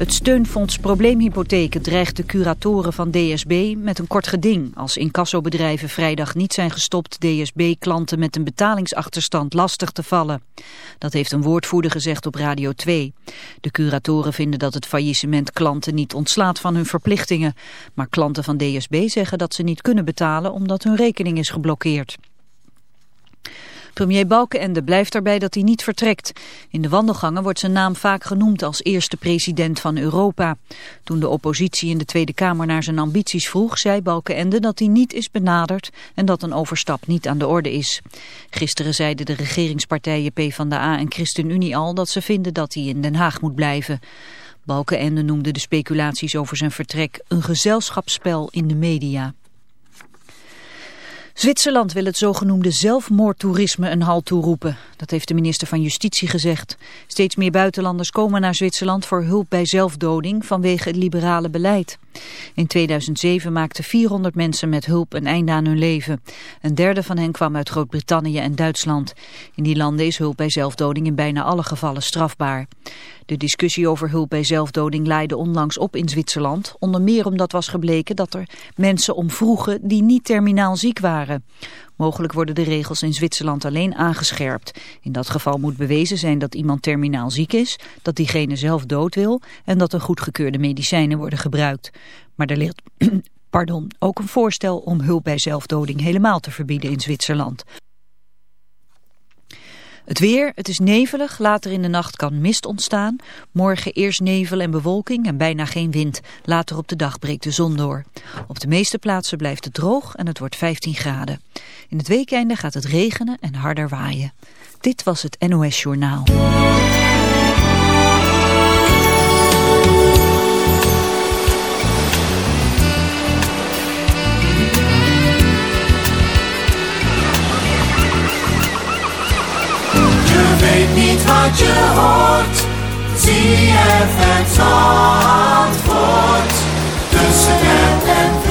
Het steunfonds Probleemhypotheken dreigt de curatoren van DSB met een kort geding... als incassobedrijven vrijdag niet zijn gestopt DSB-klanten met een betalingsachterstand lastig te vallen. Dat heeft een woordvoerder gezegd op Radio 2. De curatoren vinden dat het faillissement klanten niet ontslaat van hun verplichtingen. Maar klanten van DSB zeggen dat ze niet kunnen betalen omdat hun rekening is geblokkeerd. Premier Balkenende blijft erbij dat hij niet vertrekt. In de wandelgangen wordt zijn naam vaak genoemd als eerste president van Europa. Toen de oppositie in de Tweede Kamer naar zijn ambities vroeg, zei Balkenende dat hij niet is benaderd en dat een overstap niet aan de orde is. Gisteren zeiden de regeringspartijen PvdA en ChristenUnie al dat ze vinden dat hij in Den Haag moet blijven. Balkenende noemde de speculaties over zijn vertrek een gezelschapsspel in de media. Zwitserland wil het zogenoemde zelfmoordtoerisme een halt toeroepen. Dat heeft de minister van Justitie gezegd. Steeds meer buitenlanders komen naar Zwitserland voor hulp bij zelfdoding vanwege het liberale beleid. In 2007 maakten 400 mensen met hulp een einde aan hun leven. Een derde van hen kwam uit Groot-Brittannië en Duitsland. In die landen is hulp bij zelfdoding in bijna alle gevallen strafbaar. De discussie over hulp bij zelfdoding leidde onlangs op in Zwitserland. Onder meer omdat was gebleken dat er mensen om vroegen die niet terminaal ziek waren. Mogelijk worden de regels in Zwitserland alleen aangescherpt. In dat geval moet bewezen zijn dat iemand terminaal ziek is, dat diegene zelf dood wil en dat er goedgekeurde medicijnen worden gebruikt. Maar er ligt pardon, ook een voorstel om hulp bij zelfdoding helemaal te verbieden in Zwitserland. Het weer, het is nevelig, later in de nacht kan mist ontstaan. Morgen eerst nevel en bewolking en bijna geen wind. Later op de dag breekt de zon door. Op de meeste plaatsen blijft het droog en het wordt 15 graden. In het weekende gaat het regenen en harder waaien. Dit was het NOS Journaal. Wat je hoort. ZFM Zandvoort. Tussen app en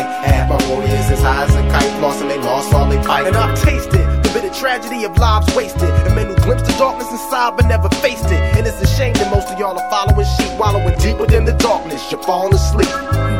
revolution. Half my warriors as high as a kite, flossing they lost all they fight, and I've tasted the bitter tragedy of lives wasted, and men who glimpsed the darkness inside but never faced it. And it's a shame that most of y'all are following sheep, wallowing deeper than the darkness. You're falling asleep.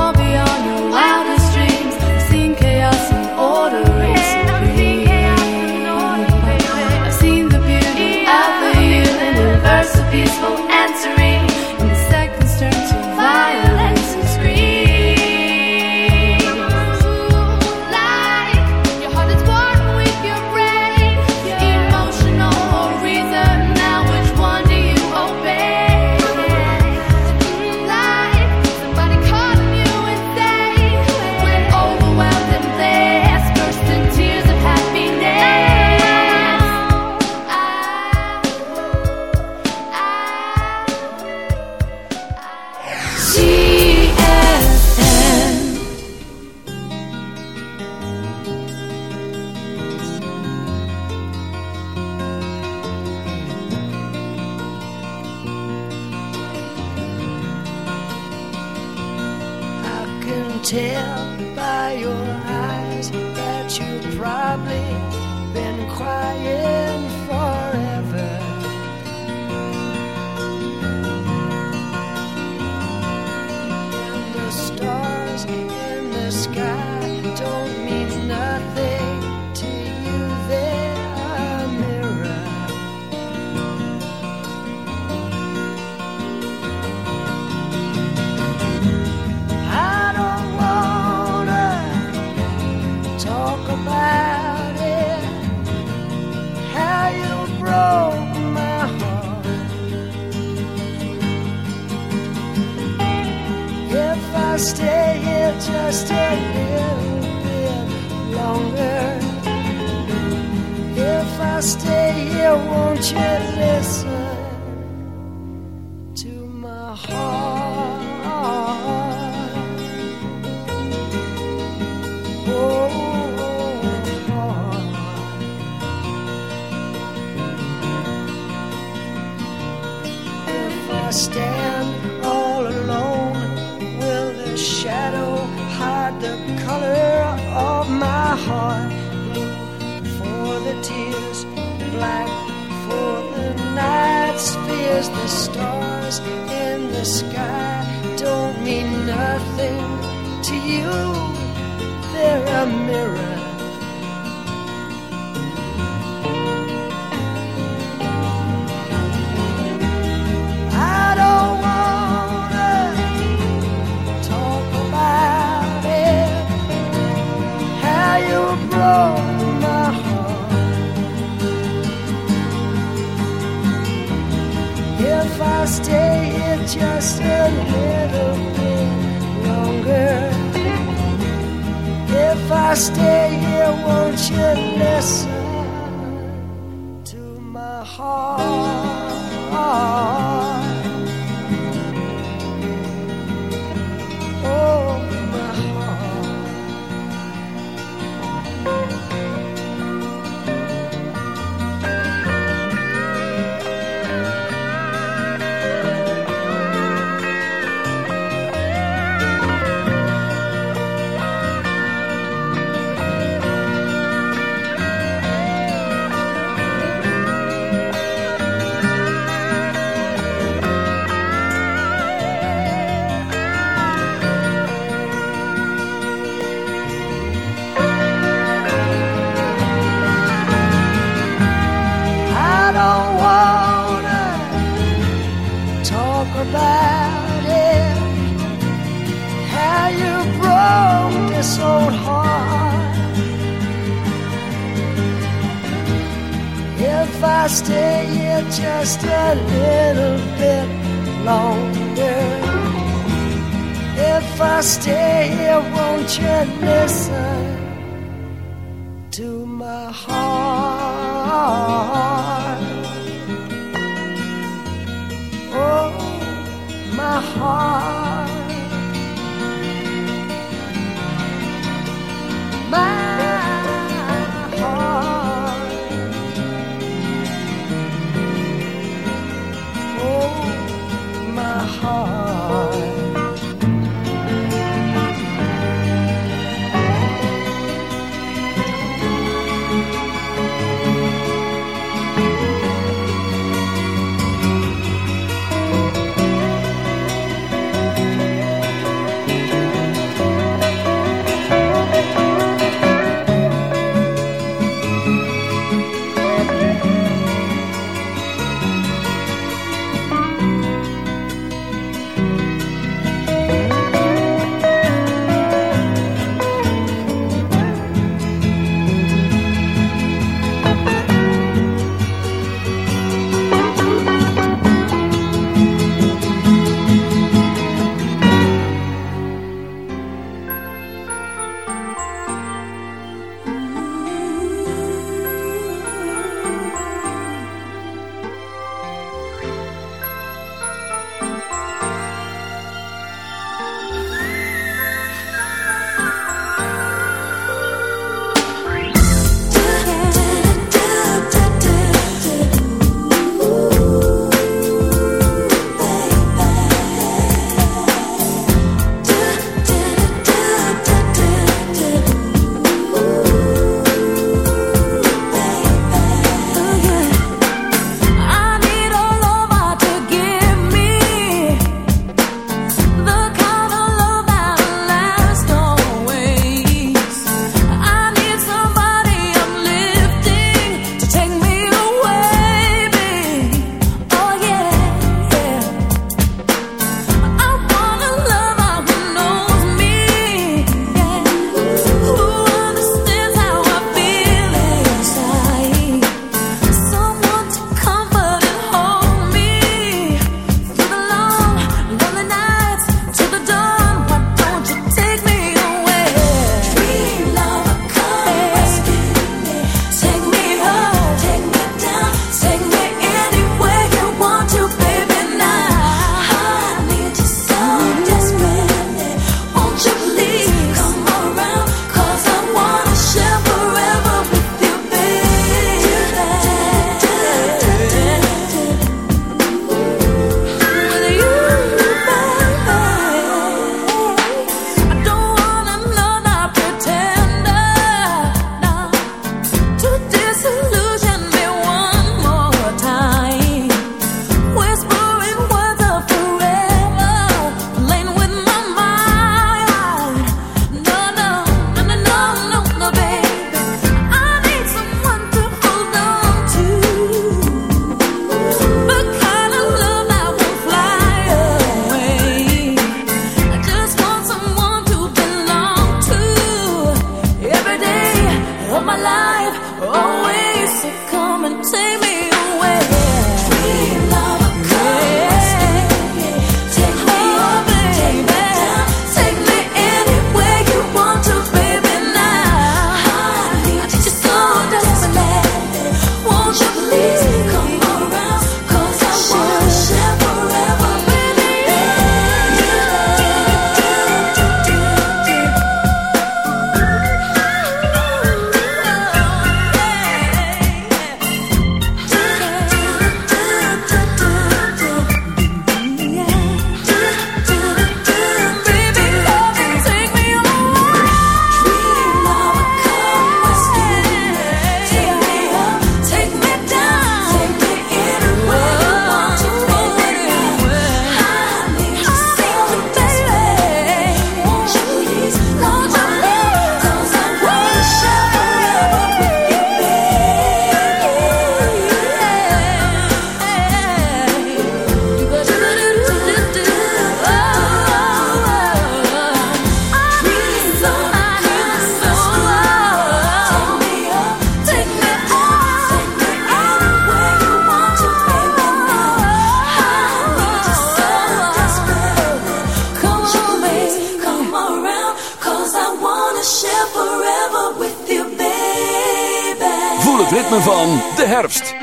herfst.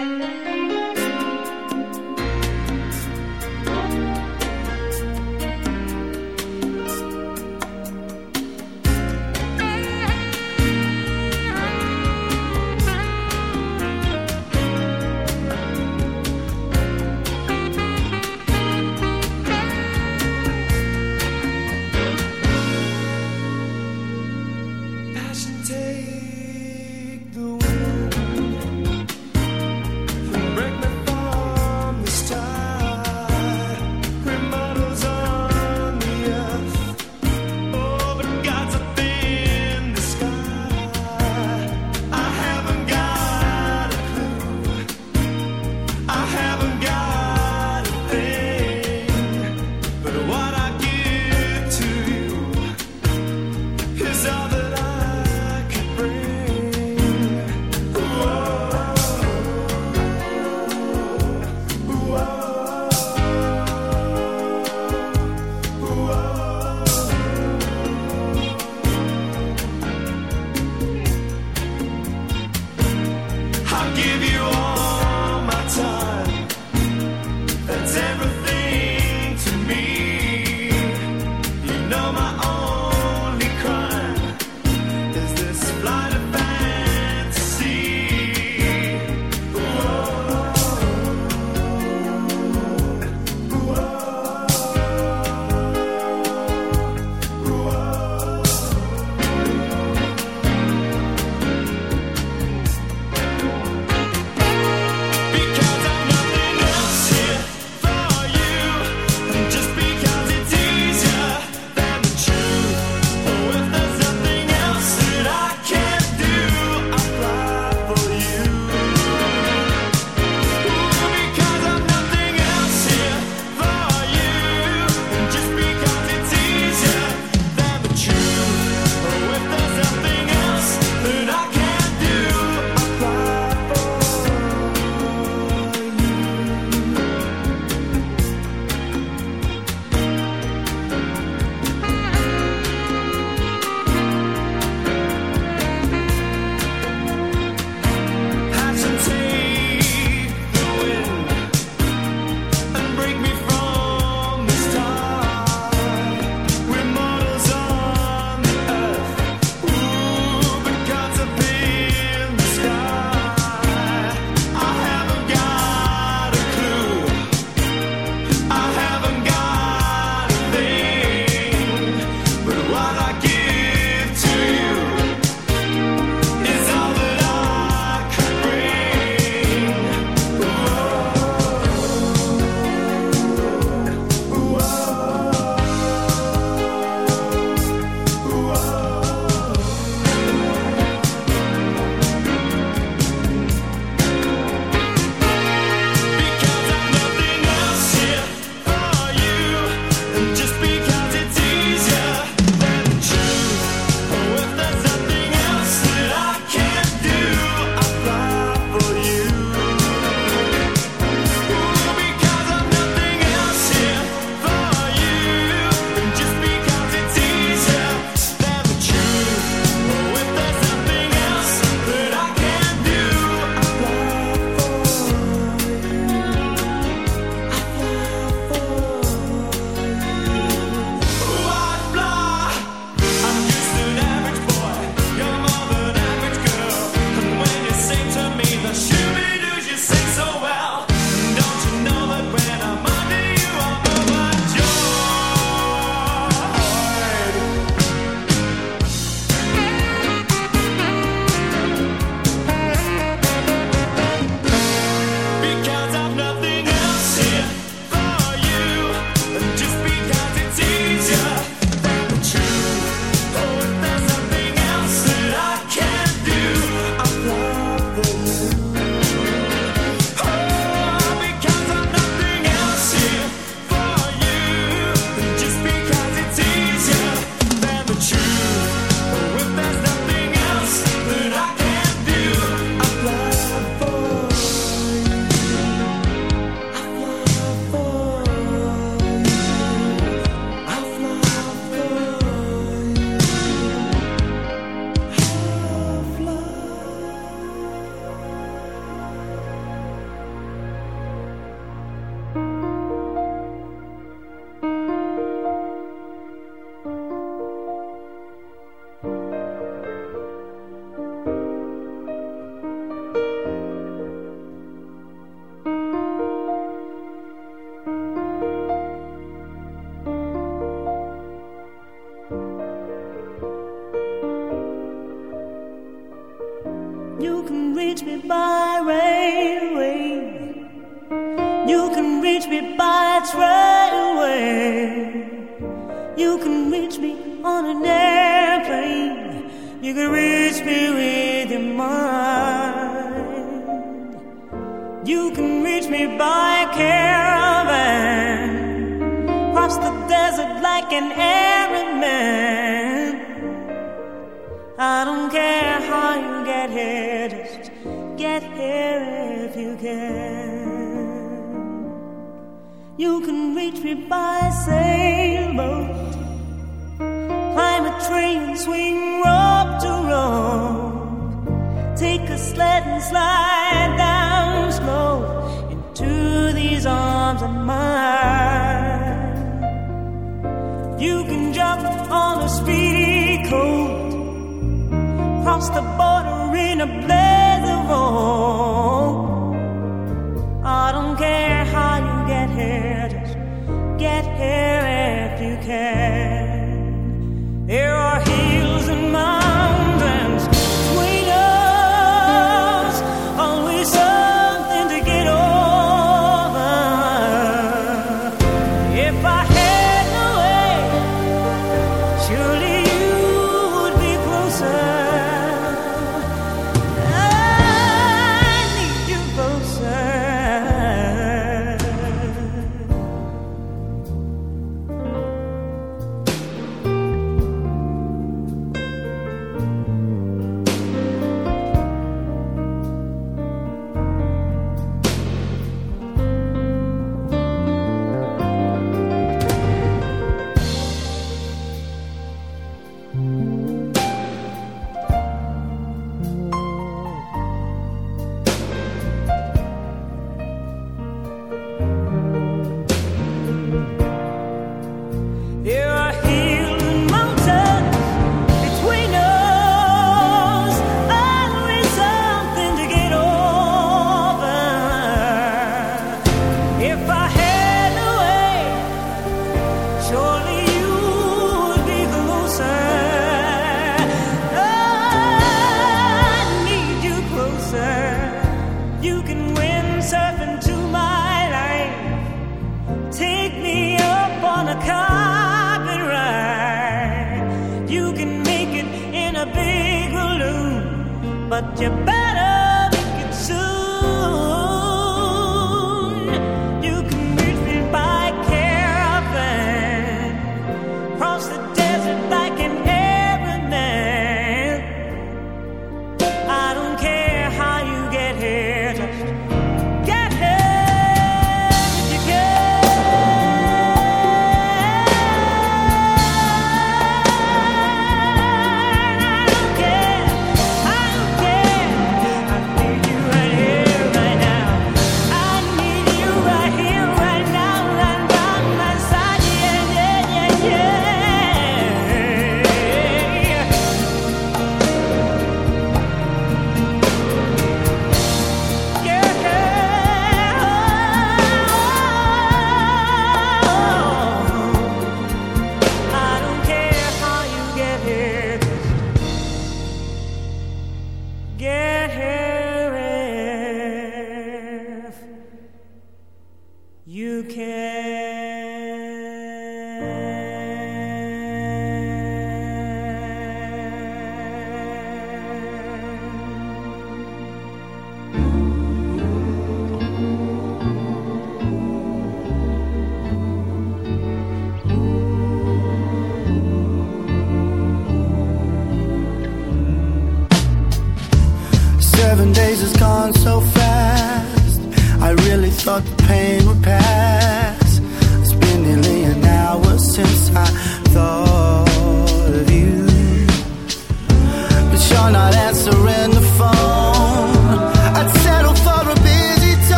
my own.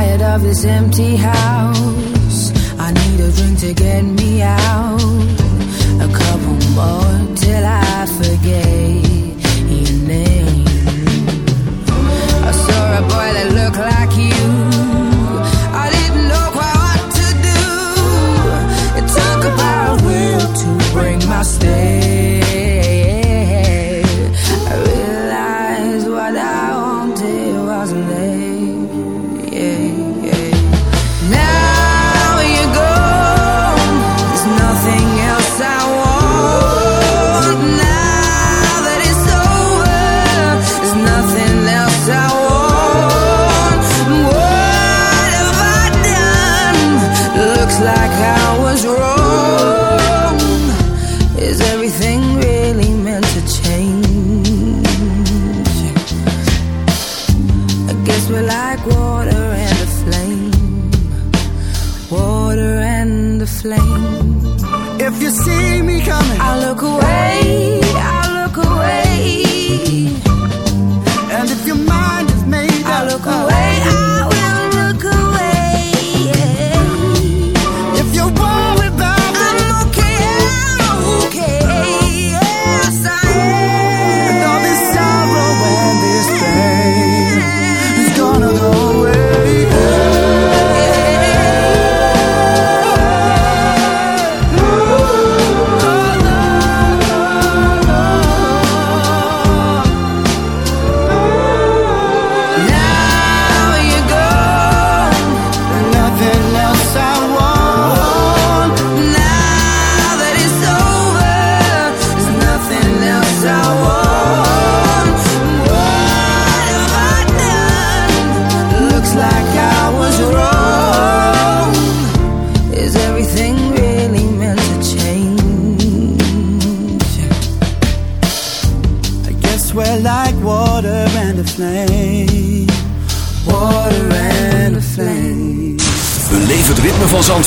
tired of this empty house. I need a drink to get me out. A couple more till I forget your name. I saw a boy that looked like you.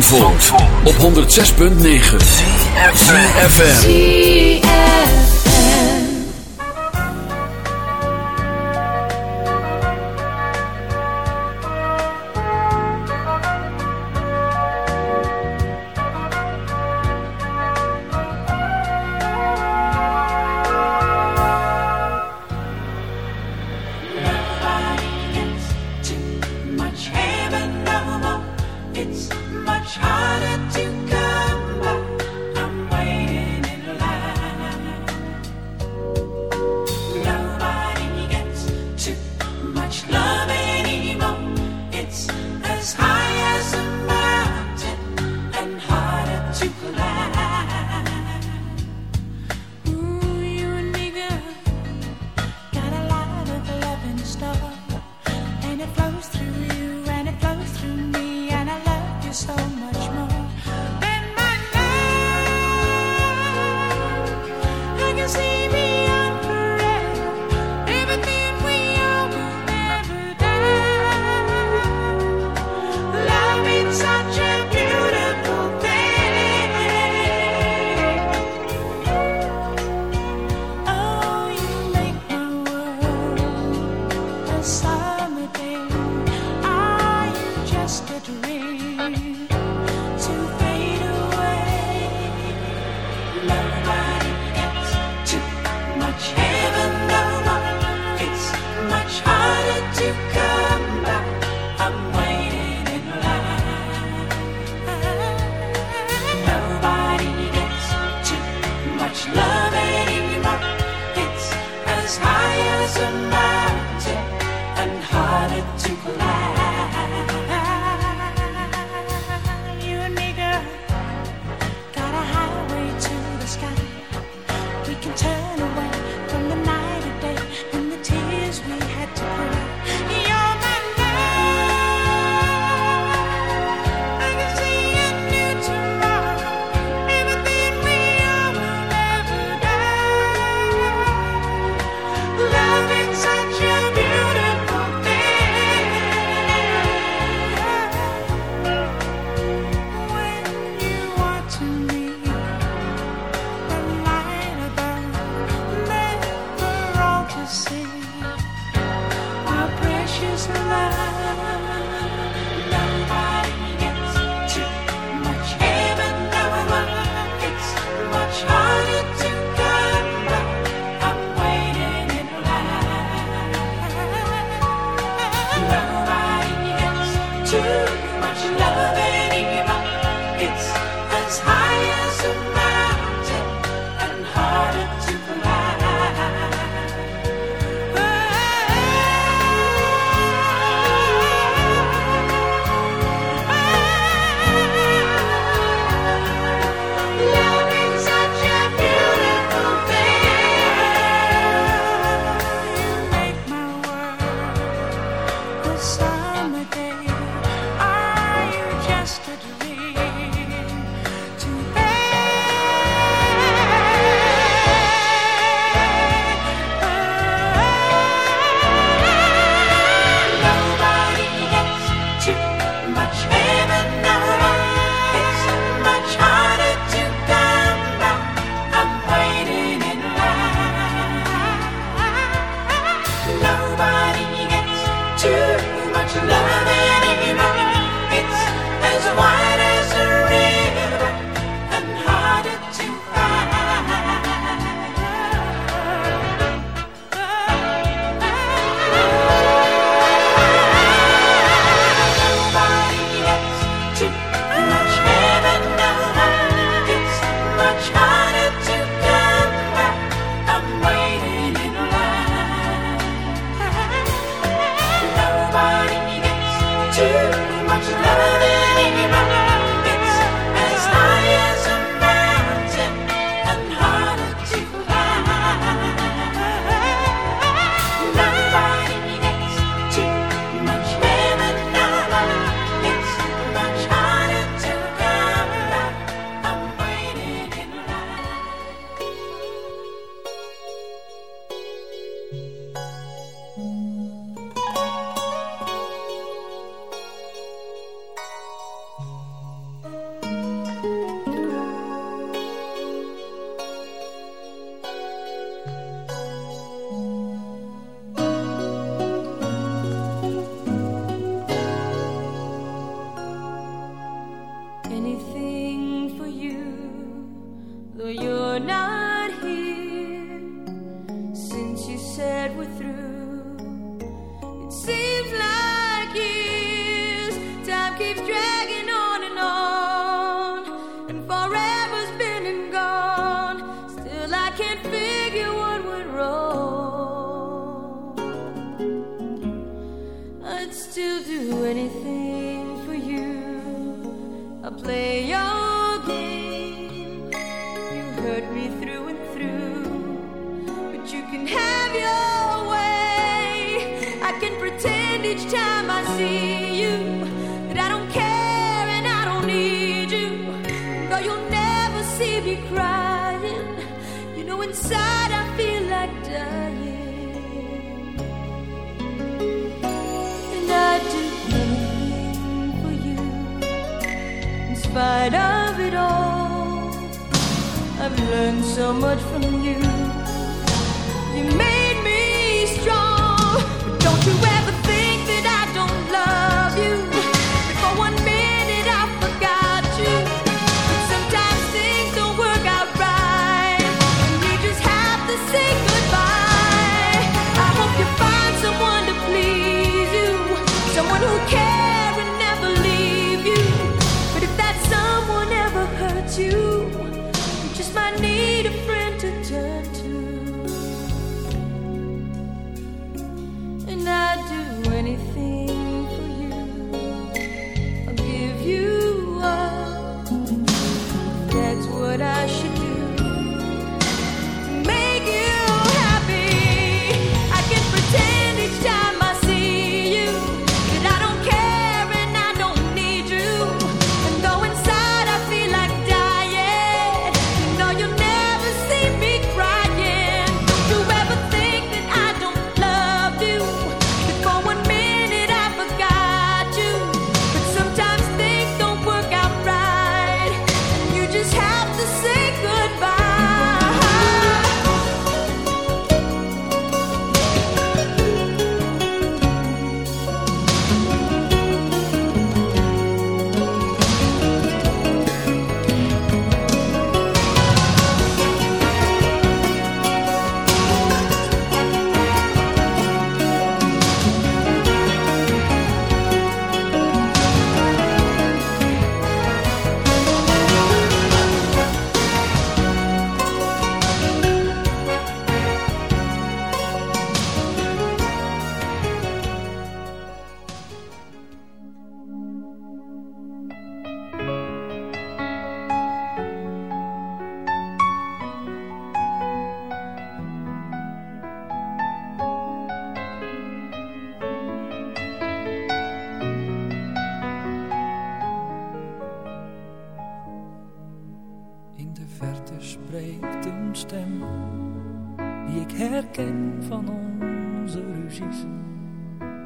Zandvoort, op 106.9 CFFM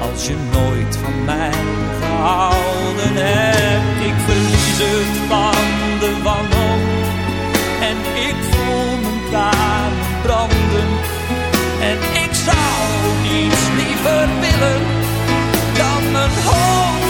als je nooit van mij gehouden hebt? Ik verlies het van de wanhoop en ik voel mijn tranen branden. En ik zou niets liever willen dan mijn hoofd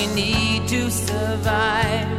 we need to survive.